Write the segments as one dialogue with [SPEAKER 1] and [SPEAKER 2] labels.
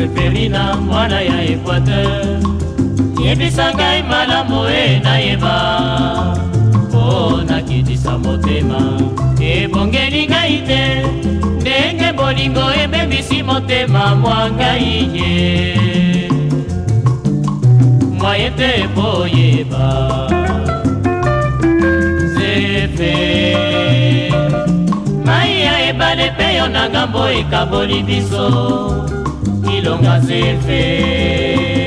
[SPEAKER 1] seferina mwana ya ekuater yebisa ngai malamu e nayeba mpo nakitisa motema ebongeli ngai te ndenge bolingo ebebisi motema mwa ngai ye mwaye te boyeba zefe mai ya ebale mpe yo na ngambo ekaboli biso long as it
[SPEAKER 2] fits.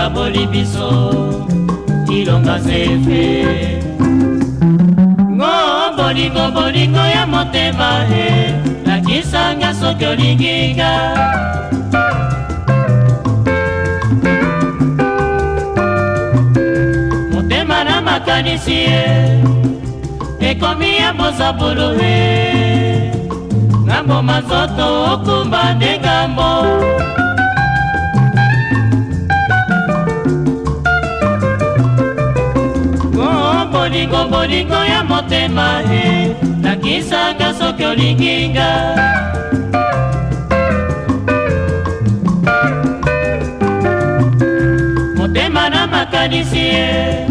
[SPEAKER 1] ebale biso ilonga zefe ngo bolingo bolingo motema e lakisanga soki olinginga motema na makanisi e ekomi ya bozabulu e ngambo manzoto okumba ndengambo bolingo bolingo ya motema e nakisanga soki olinginga motema na makanisi e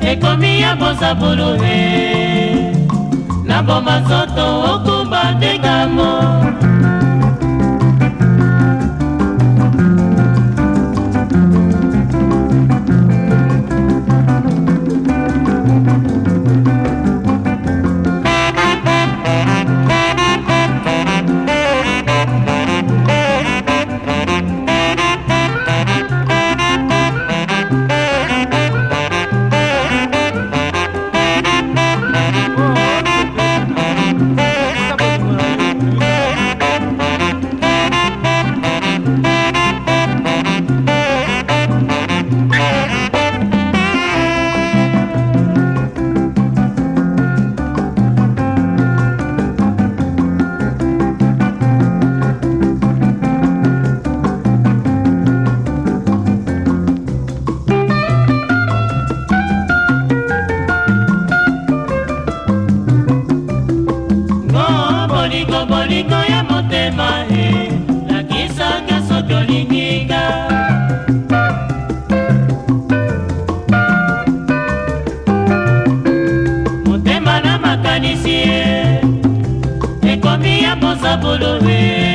[SPEAKER 1] ekomi ya bozabulu e naboma nzoto oko bolingo ya motema e lakisaka soki olinginga motema na makanisi e ekomi ya mosabolo e eh.